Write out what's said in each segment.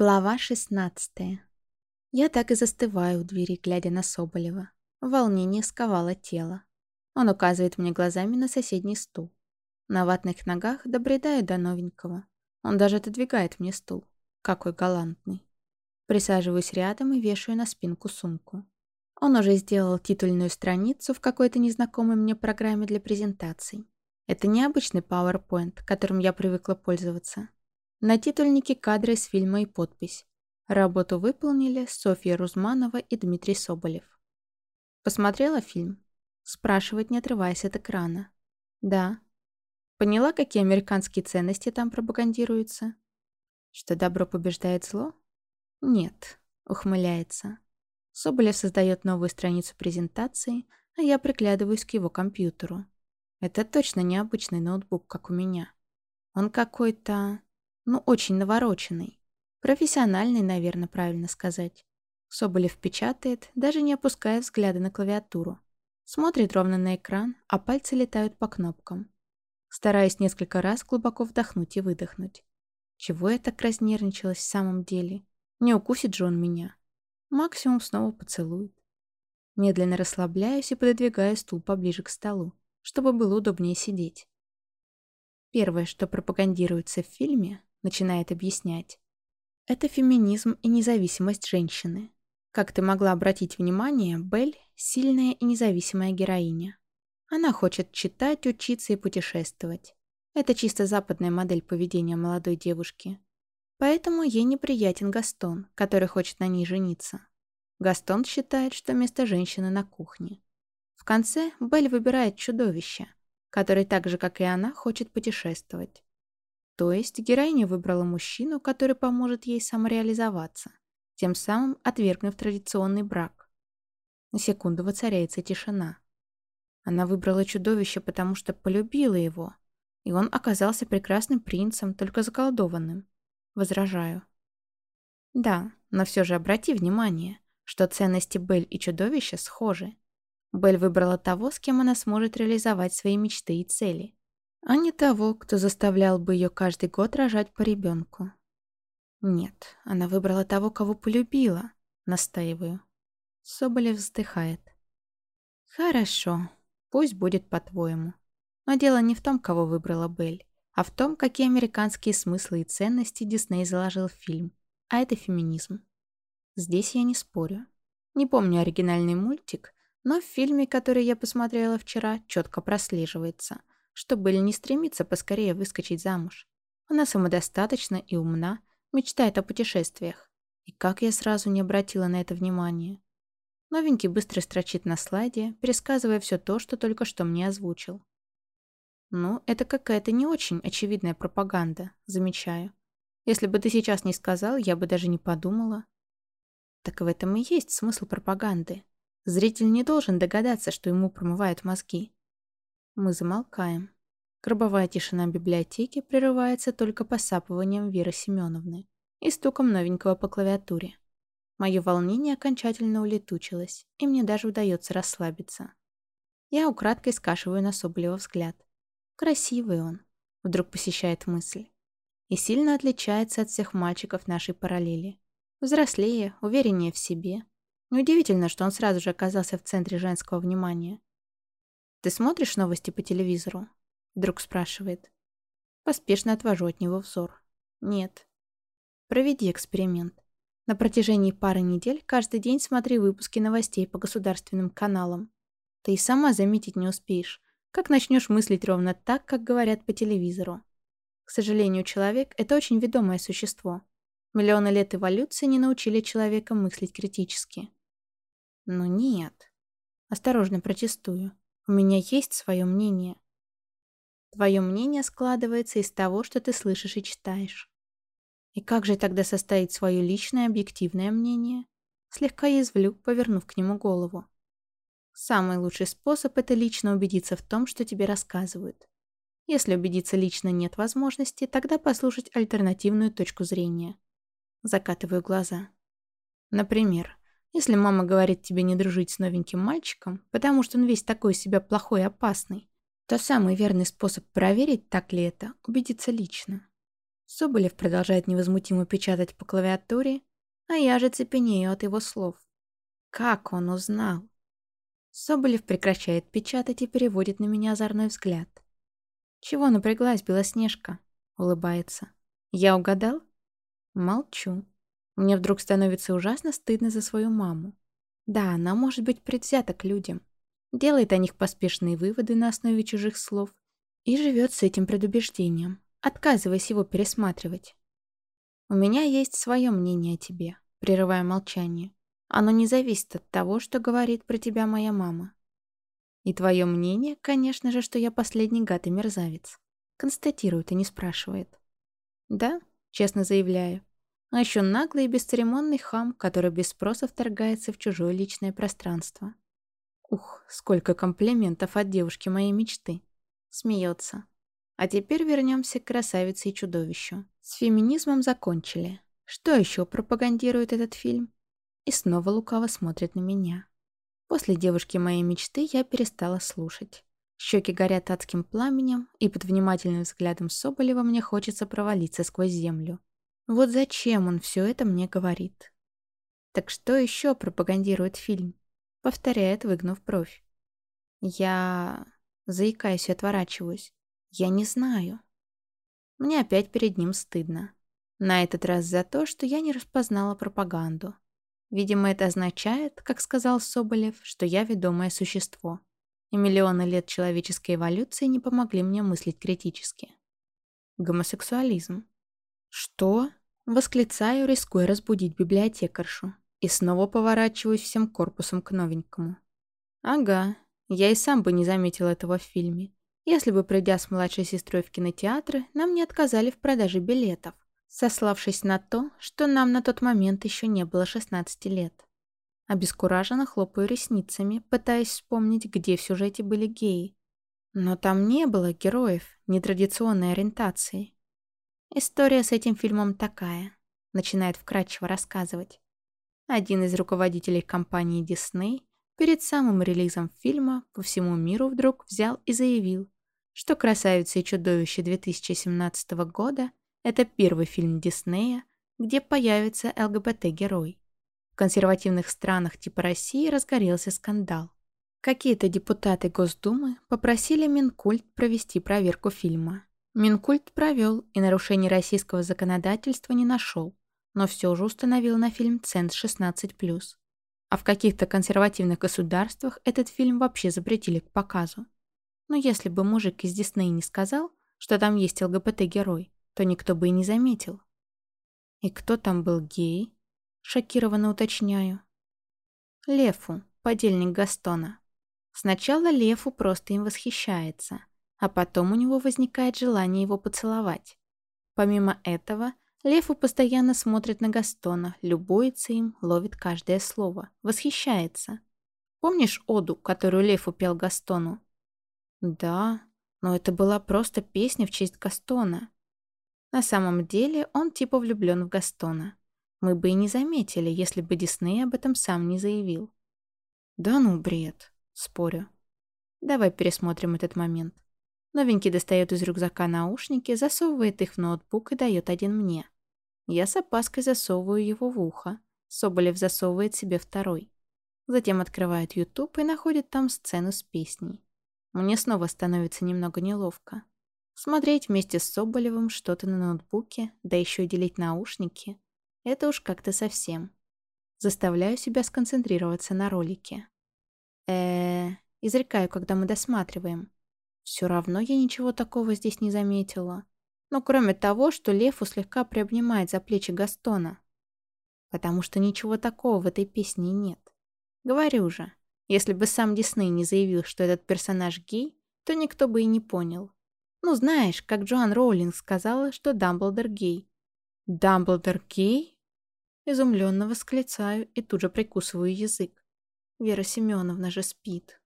Глава 16. Я так и застываю у двери, глядя на Соболева. Волнение сковало тело. Он указывает мне глазами на соседний стул. На ватных ногах добредаю до новенького. Он даже отодвигает мне стул. Какой галантный. Присаживаюсь рядом и вешаю на спинку сумку. Он уже сделал титульную страницу в какой-то незнакомой мне программе для презентаций. Это необычный PowerPoint, которым я привыкла пользоваться. На титульнике кадры из фильма и подпись. Работу выполнили Софья Рузманова и Дмитрий Соболев. Посмотрела фильм? Спрашивать, не отрываясь от экрана. Да. Поняла, какие американские ценности там пропагандируются? Что добро побеждает зло? Нет. Ухмыляется. Соболев создает новую страницу презентации, а я приглядываюсь к его компьютеру. Это точно необычный ноутбук, как у меня. Он какой-то ну, очень навороченный. Профессиональный, наверное, правильно сказать. Соболев печатает, даже не опуская взгляда на клавиатуру. Смотрит ровно на экран, а пальцы летают по кнопкам. Стараюсь несколько раз глубоко вдохнуть и выдохнуть. Чего я так разнервничалась в самом деле? Не укусит же он меня. Максимум снова поцелует. Медленно расслабляюсь и пододвигаю стул поближе к столу, чтобы было удобнее сидеть. Первое, что пропагандируется в фильме, начинает объяснять. Это феминизм и независимость женщины. Как ты могла обратить внимание, Белль – сильная и независимая героиня. Она хочет читать, учиться и путешествовать. Это чисто западная модель поведения молодой девушки. Поэтому ей неприятен Гастон, который хочет на ней жениться. Гастон считает, что место женщины на кухне. В конце Белль выбирает чудовище, который так же, как и она, хочет путешествовать. То есть героиня выбрала мужчину, который поможет ей самореализоваться, тем самым отвергнув традиционный брак. На секунду воцаряется тишина. Она выбрала чудовище, потому что полюбила его, и он оказался прекрасным принцем, только заколдованным. Возражаю. Да, но все же обрати внимание, что ценности Бель и чудовища схожи. Бель выбрала того, с кем она сможет реализовать свои мечты и цели а не того, кто заставлял бы ее каждый год рожать по ребенку. Нет, она выбрала того, кого полюбила, настаиваю. Соболев вздыхает. Хорошо, пусть будет по-твоему. Но дело не в том, кого выбрала Белль, а в том, какие американские смыслы и ценности Дисней заложил в фильм. А это феминизм. Здесь я не спорю. Не помню оригинальный мультик, но в фильме, который я посмотрела вчера, четко прослеживается – что Белль не стремится поскорее выскочить замуж. Она самодостаточна и умна, мечтает о путешествиях. И как я сразу не обратила на это внимания. Новенький быстро строчит на слайде, пересказывая все то, что только что мне озвучил. Ну, это какая-то не очень очевидная пропаганда, замечаю. Если бы ты сейчас не сказал, я бы даже не подумала. Так в этом и есть смысл пропаганды. Зритель не должен догадаться, что ему промывают мозги. Мы замолкаем. Гробовая тишина библиотеки прерывается только посапыванием Веры Семеновны и стуком новенького по клавиатуре. Мое волнение окончательно улетучилось, и мне даже удается расслабиться. Я украдкой скашиваю на Соболева взгляд. Красивый он, вдруг посещает мысль. И сильно отличается от всех мальчиков нашей параллели. Взрослее, увереннее в себе. Неудивительно, что он сразу же оказался в центре женского внимания. «Ты смотришь новости по телевизору?» Вдруг спрашивает. Поспешно отвожу от него взор. «Нет». «Проведи эксперимент. На протяжении пары недель каждый день смотри выпуски новостей по государственным каналам. Ты и сама заметить не успеешь, как начнешь мыслить ровно так, как говорят по телевизору. К сожалению, человек — это очень ведомое существо. Миллионы лет эволюции не научили человека мыслить критически. Но нет. Осторожно протестую. У меня есть свое мнение. Твое мнение складывается из того, что ты слышишь и читаешь. И как же тогда составить свое личное объективное мнение? Слегка язвлю, повернув к нему голову. Самый лучший способ – это лично убедиться в том, что тебе рассказывают. Если убедиться лично нет возможности, тогда послушать альтернативную точку зрения. Закатываю глаза. Например, если мама говорит тебе не дружить с новеньким мальчиком, потому что он весь такой себя плохой и опасный, то самый верный способ проверить, так ли это, убедиться лично. Соболев продолжает невозмутимо печатать по клавиатуре, а я же цепенею от его слов. Как он узнал? Соболев прекращает печатать и переводит на меня озорной взгляд. «Чего напряглась Белоснежка?» — улыбается. «Я угадал?» Молчу. Мне вдруг становится ужасно стыдно за свою маму. Да, она может быть предвзята к людям, делает о них поспешные выводы на основе чужих слов и живет с этим предубеждением, отказываясь его пересматривать. «У меня есть свое мнение о тебе», — прерывая молчание. «Оно не зависит от того, что говорит про тебя моя мама». «И твое мнение, конечно же, что я последний гад и мерзавец», — констатирует и не спрашивает. «Да», — честно заявляю. А еще наглый и бесцеремонный хам, который без спроса вторгается в чужое личное пространство. Ух, сколько комплиментов от девушки моей мечты. Смеется. А теперь вернемся к красавице и чудовищу. С феминизмом закончили. Что еще пропагандирует этот фильм? И снова лукаво смотрит на меня. После девушки моей мечты я перестала слушать. Щеки горят адским пламенем, и под внимательным взглядом Соболева мне хочется провалиться сквозь землю. Вот зачем он все это мне говорит? Так что еще пропагандирует фильм? Повторяет, выгнув бровь. Я... Заикаюсь и отворачиваюсь. Я не знаю. Мне опять перед ним стыдно. На этот раз за то, что я не распознала пропаганду. Видимо, это означает, как сказал Соболев, что я ведомое существо. И миллионы лет человеческой эволюции не помогли мне мыслить критически. Гомосексуализм. Что? Восклицаю, рискуя разбудить библиотекаршу. И снова поворачиваюсь всем корпусом к новенькому. Ага, я и сам бы не заметил этого в фильме, если бы, придя с младшей сестрой в кинотеатры, нам не отказали в продаже билетов, сославшись на то, что нам на тот момент еще не было 16 лет. Обескураженно хлопаю ресницами, пытаясь вспомнить, где в сюжете были геи. Но там не было героев нетрадиционной ориентации. История с этим фильмом такая. Начинает вкратчиво рассказывать. Один из руководителей компании Disney перед самым релизом фильма по всему миру вдруг взял и заявил, что «Красавица и чудовище» 2017 года — это первый фильм Диснея, где появится ЛГБТ-герой. В консервативных странах типа России разгорелся скандал. Какие-то депутаты Госдумы попросили Минкульт провести проверку фильма. Минкульт провел и нарушений российского законодательства не нашел, но все же установил на фильм ценз 16+. А в каких-то консервативных государствах этот фильм вообще запретили к показу. Но если бы мужик из Дисней не сказал, что там есть ЛГБТ-герой, то никто бы и не заметил. И кто там был гей? Шокированно уточняю. Лефу, подельник Гастона. Сначала Лефу просто им восхищается, а потом у него возникает желание его поцеловать. Помимо этого, Лефу постоянно смотрит на Гастона, любуется им, ловит каждое слово, восхищается. Помнишь оду, которую Лефу пел Gastoну? Да, но это была просто песня в честь Гастона. На самом деле он типа влюблен в Гастона. Мы бы и не заметили, если бы Дисней об этом сам не заявил. Да ну, бред, спорю. Давай пересмотрим этот момент. Новенький достает из рюкзака наушники, засовывает их в ноутбук и дает один мне. Я с опаской засовываю его в ухо. Соболев засовывает себе второй. Затем открывает YouTube и находит там сцену с песней. Мне снова становится немного неловко. Смотреть вместе с Соболевым что-то на ноутбуке, да еще и делить наушники — это уж как-то совсем. Заставляю себя сконцентрироваться на ролике. э изрекаю, когда мы досматриваем. Все равно я ничего такого здесь не заметила. Но кроме того, что Лефу слегка приобнимает за плечи Гастона. Потому что ничего такого в этой песне нет. Говорю же, если бы сам Дисней не заявил, что этот персонаж гей, то никто бы и не понял. Ну, знаешь, как Джоан Роулинг сказала, что Дамблдор гей. «Дамблдор гей?» Изумленно восклицаю и тут же прикусываю язык. Вера Семеновна же спит.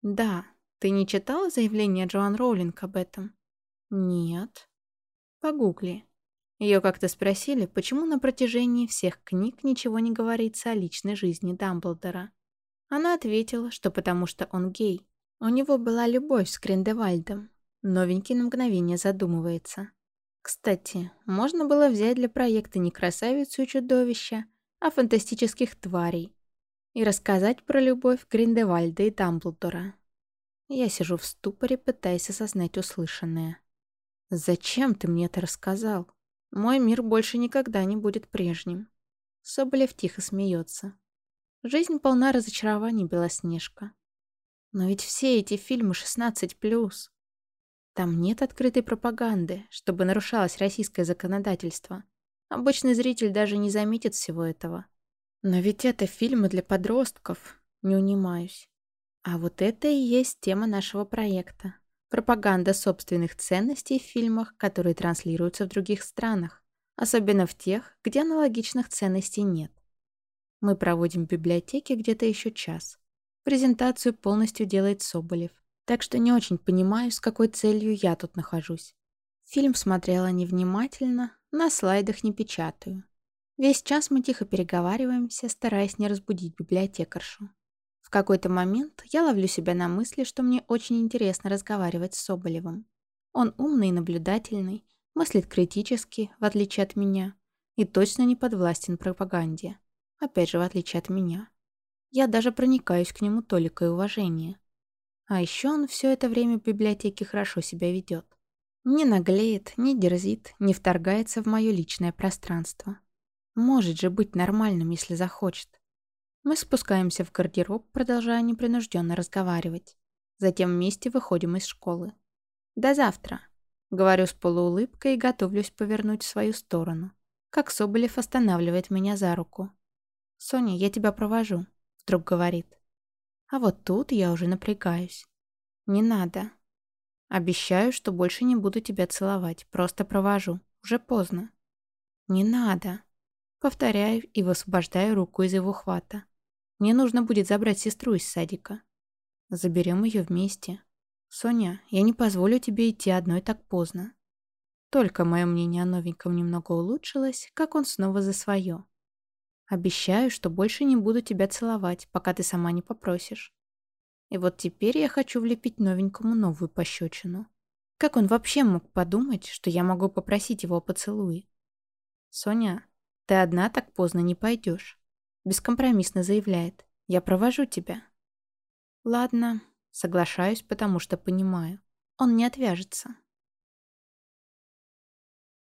«Да, ты не читала заявление Джоан Роулинг об этом? Нет. Погугли. Ее как-то спросили, почему на протяжении всех книг ничего не говорится о личной жизни Дамблдора. Она ответила, что потому что он гей. У него была любовь с Гриндевальдом. Новенький на мгновение задумывается. Кстати, можно было взять для проекта не красавицу и чудовища, а фантастических тварей и рассказать про любовь Гриндевальда и Дамблдора. Я сижу в ступоре, пытаясь осознать услышанное. «Зачем ты мне это рассказал? Мой мир больше никогда не будет прежним». Соболев тихо смеется. Жизнь полна разочарований, Белоснежка. Но ведь все эти фильмы 16+. Там нет открытой пропаганды, чтобы нарушалось российское законодательство. Обычный зритель даже не заметит всего этого. Но ведь это фильмы для подростков. Не унимаюсь. А вот это и есть тема нашего проекта. Пропаганда собственных ценностей в фильмах, которые транслируются в других странах. Особенно в тех, где аналогичных ценностей нет. Мы проводим в библиотеке где-то еще час. Презентацию полностью делает Соболев. Так что не очень понимаю, с какой целью я тут нахожусь. Фильм смотрела невнимательно, на слайдах не печатаю. Весь час мы тихо переговариваемся, стараясь не разбудить библиотекаршу. В какой-то момент я ловлю себя на мысли, что мне очень интересно разговаривать с Соболевым. Он умный и наблюдательный, мыслит критически, в отличие от меня, и точно не подвластен пропаганде. Опять же, в отличие от меня. Я даже проникаюсь к нему толикой уважения. А еще он все это время в библиотеке хорошо себя ведет. Не наглеет, не дерзит, не вторгается в мое личное пространство. Может же быть нормальным, если захочет. Мы спускаемся в гардероб, продолжая непринужденно разговаривать. Затем вместе выходим из школы. «До завтра», — говорю с полуулыбкой и готовлюсь повернуть в свою сторону, как Соболев останавливает меня за руку. «Соня, я тебя провожу», — вдруг говорит. А вот тут я уже напрягаюсь. «Не надо». «Обещаю, что больше не буду тебя целовать, просто провожу. Уже поздно». «Не надо», — повторяю и высвобождаю руку из его хвата. Мне нужно будет забрать сестру из садика. Заберем ее вместе. Соня, я не позволю тебе идти одной так поздно. Только мое мнение о новеньком немного улучшилось, как он снова за свое. Обещаю, что больше не буду тебя целовать, пока ты сама не попросишь. И вот теперь я хочу влепить новенькому новую пощечину. Как он вообще мог подумать, что я могу попросить его о поцелуе? Соня, ты одна так поздно не пойдешь бескомпромиссно заявляет «Я провожу тебя». Ладно, соглашаюсь, потому что понимаю. Он не отвяжется.